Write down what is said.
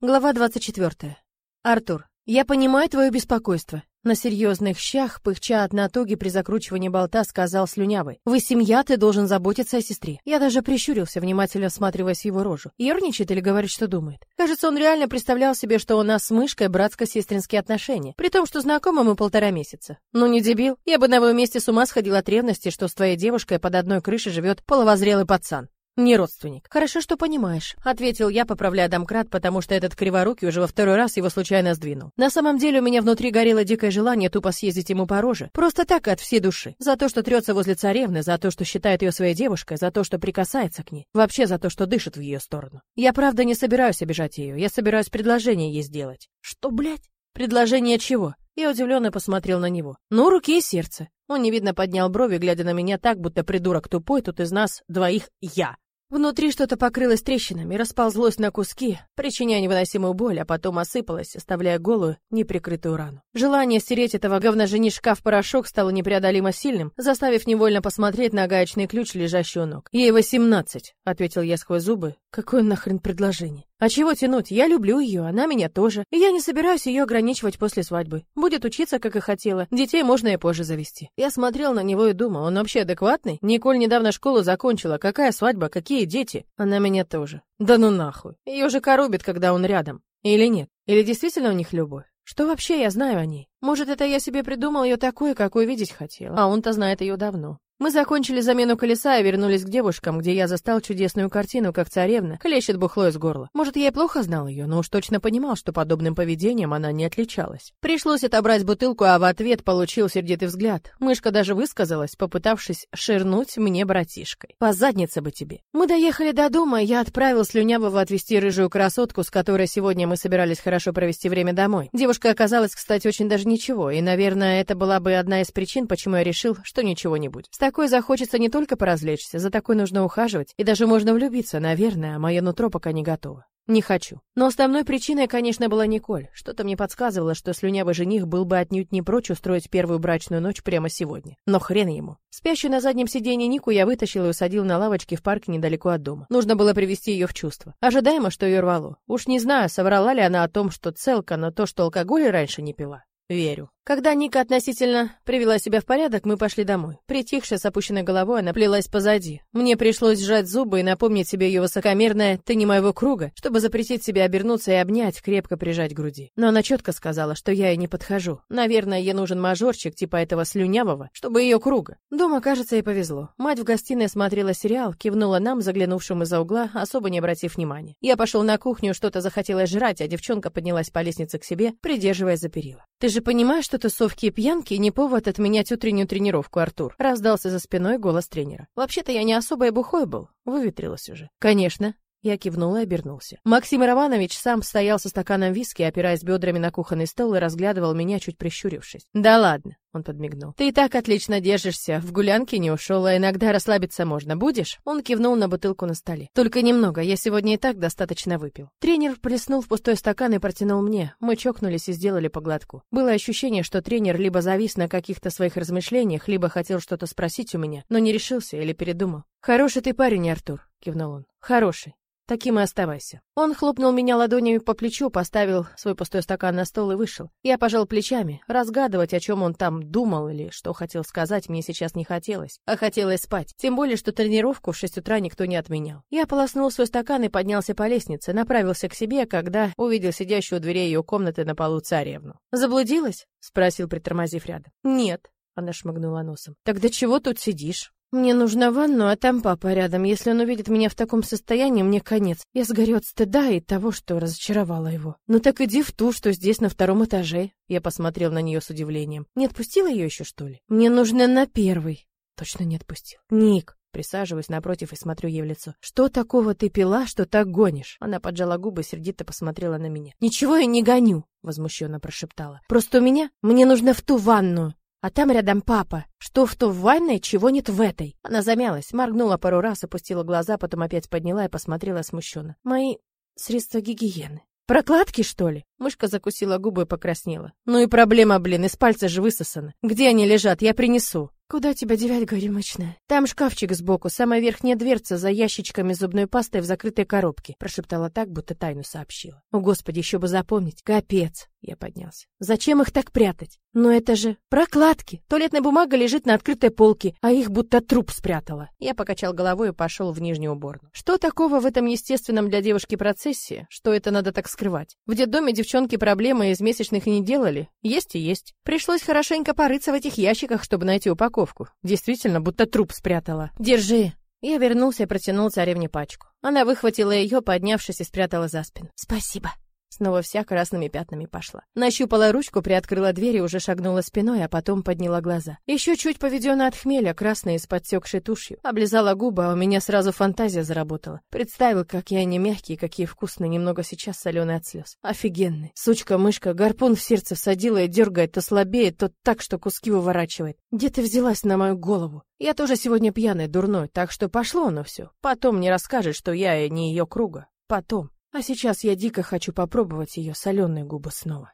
Глава 24. Артур, я понимаю твое беспокойство. На серьезных щах, пыхча от натуги при закручивании болта, сказал слюнявый. Вы семья, ты должен заботиться о сестре. Я даже прищурился, внимательно всматриваясь в его рожу. Ерничает или говорит, что думает? Кажется, он реально представлял себе, что у нас с мышкой братско-сестринские отношения. При том, что знакомы мы полтора месяца. Ну не дебил. Я бы на его месте с ума сходил от ревности, что с твоей девушкой под одной крышей живет половозрелый пацан. Не родственник. Хорошо, что понимаешь, ответил я, поправляя домкрат, потому что этот криворукий уже во второй раз его случайно сдвинул. На самом деле у меня внутри горело дикое желание тупо съездить ему по роже, просто так от всей души. За то, что трется возле царевны, за то, что считает ее своей девушкой, за то, что прикасается к ней, вообще за то, что дышит в ее сторону. Я правда не собираюсь обижать ее, я собираюсь предложение ей сделать. Что, блядь? Предложение чего? Я удивленно посмотрел на него. Ну, руки и сердце. Он невидно поднял брови, глядя на меня так, будто придурок тупой, тут из нас двоих я. Внутри что-то покрылось трещинами, расползлось на куски, причиняя невыносимую боль, а потом осыпалось, оставляя голую, неприкрытую рану. Желание стереть этого говна-женишка в порошок стало непреодолимо сильным, заставив невольно посмотреть на гаечный ключ, лежащий у ног. «Ей восемнадцать», — ответил я сквозь зубы. «Какое нахрен предложение?» А чего тянуть? Я люблю ее, она меня тоже. И я не собираюсь ее ограничивать после свадьбы. Будет учиться, как и хотела. Детей можно и позже завести. Я смотрел на него и думал, он вообще адекватный? Николь недавно школу закончила. Какая свадьба? Какие дети? Она меня тоже. Да ну нахуй. Ее же коробит, когда он рядом. Или нет? Или действительно у них любовь? Что вообще я знаю о ней? Может, это я себе придумал ее такой, какой видеть хотел, а он-то знает ее давно. Мы закончили замену колеса и вернулись к девушкам, где я застал чудесную картину, как царевна клещет бухло из горла. Может, я и плохо знал ее, но уж точно понимал, что подобным поведением она не отличалась. Пришлось отобрать бутылку, а в ответ получил сердитый взгляд. Мышка даже высказалась, попытавшись ширнуть мне братишкой. По заднице бы тебе. Мы доехали до дома, я отправил Слюнявого отвезти рыжую красотку, с которой сегодня мы собирались хорошо провести время домой. Девушка оказалась, кстати, очень даже ничего, и, наверное, это была бы одна из причин, почему я решил, что ничего не будет такой захочется не только поразвлечься, за такой нужно ухаживать, и даже можно влюбиться, наверное, а мое нутро пока не готово. Не хочу. Но основной причиной, конечно, была Николь. Что-то мне подсказывало, что слюнявый жених был бы отнюдь не прочь устроить первую брачную ночь прямо сегодня. Но хрен ему. Спящую на заднем сиденье Нику я вытащил и усадил на лавочке в парке недалеко от дома. Нужно было привести ее в чувство. Ожидаемо, что ее рвало. Уж не знаю, соврала ли она о том, что целка, но то, что алкоголь раньше не пила. Верю. Когда Ника относительно привела себя в порядок, мы пошли домой. Притихшая с опущенной головой, она плелась позади. Мне пришлось сжать зубы и напомнить себе ее высокомерное «ты не моего круга», чтобы запретить себе обернуться и обнять, крепко прижать к груди. Но она четко сказала, что я ей не подхожу. Наверное, ей нужен мажорчик типа этого слюнявого, чтобы ее круга. Дома, кажется, ей повезло. Мать в гостиной смотрела сериал, кивнула нам, заглянувшим из-за угла, особо не обратив внимания. Я пошел на кухню, что-то захотелось жрать, а девчонка поднялась по лестнице к себе, придерживаясь за перила. «Ты же понимаешь, что тусовки и пьянки не повод отменять утреннюю тренировку, Артур. Раздался за спиной голос тренера. Вообще-то я не особо и бухой был. Выветрилась уже. Конечно. Я кивнула и обернулся. Максим Романович сам стоял со стаканом виски, опираясь бедрами на кухонный стол и разглядывал меня, чуть прищурившись. «Да ладно», — он подмигнул. «Ты и так отлично держишься, в гулянке не ушел, а иногда расслабиться можно. Будешь?» Он кивнул на бутылку на столе. «Только немного, я сегодня и так достаточно выпил». Тренер плеснул в пустой стакан и протянул мне. Мы чокнулись и сделали по. Было ощущение, что тренер либо завис на каких-то своих размышлениях, либо хотел что-то спросить у меня, но не решился или передумал. «Хороший ты парень, Артур», — кивнул он. «Хороший. Таким и оставайся. Он хлопнул меня ладонями по плечу, поставил свой пустой стакан на стол и вышел. Я пожал плечами. Разгадывать, о чем он там думал или что хотел сказать, мне сейчас не хотелось. А хотелось спать. Тем более, что тренировку в шесть утра никто не отменял. Я полоснул свой стакан и поднялся по лестнице, направился к себе, когда увидел сидящую у дверей ее комнаты на полу царевну. «Заблудилась?» — спросил, притормозив рядом. «Нет», — она шмыгнула носом. «Тогда чего тут сидишь?» Мне нужна ванну, а там папа рядом. Если он увидит меня в таком состоянии, мне конец. Я сгорю от стыда и того, что разочаровала его. Ну так иди в ту, что здесь на втором этаже. Я посмотрел на нее с удивлением. Не отпустила ее еще, что ли? Мне нужно на первый. Точно не отпустил. Ник, Присаживаюсь напротив и смотрю ей в лицо. «Что такого ты пила, что так гонишь?» Она поджала губы, сердито посмотрела на меня. «Ничего я не гоню!» — возмущенно прошептала. «Просто у меня... Мне нужно в ту ванную!» А там рядом папа. Что в то в ванной, чего нет в этой? Она замялась, моргнула пару раз, опустила глаза, потом опять подняла и посмотрела смущенно. Мои средства гигиены. Прокладки, что ли? Мышка закусила губы и покраснела. Ну и проблема, блин, из пальца же высосаны. Где они лежат? Я принесу. «Куда тебя девать, горемычная?» «Там шкафчик сбоку, самая верхняя дверца за ящичками зубной пасты в закрытой коробке», прошептала так, будто тайну сообщила. «О, Господи, еще бы запомнить! Капец!» Я поднялся. «Зачем их так прятать? Но это же прокладки! Туалетная бумага лежит на открытой полке, а их будто труп спрятала». Я покачал головой и пошел в нижнюю уборную. Что такого в этом естественном для девушки процессе, что это надо так скрывать? В детдоме девчонки проблемы из месячных не делали. Есть и есть. Пришлось хорошенько порыться в этих ящиках, чтобы найти упаковку упаковку. Действительно, будто труп спрятала. Держи. Я вернулся и протянул царевне пачку. Она выхватила ее, поднявшись и спрятала за спину. Спасибо. Снова вся красными пятнами пошла. Нащупала ручку, приоткрыла дверь и уже шагнула спиной, а потом подняла глаза. Еще чуть поведена от хмеля, красная с подтекшей тушью. Облизала губы, а у меня сразу фантазия заработала. Представил, как я не мягкие, какие вкусные, немного сейчас соленые от слез. Офигенный. Сучка-мышка, гарпун в сердце всадила и дергает, то слабеет, то так, что куски выворачивает. Где ты взялась на мою голову? Я тоже сегодня пьяный, дурной, так что пошло оно все. Потом не расскажет, что я не ее круга. Потом. А сейчас я дико хочу попробовать ее соленые губы снова.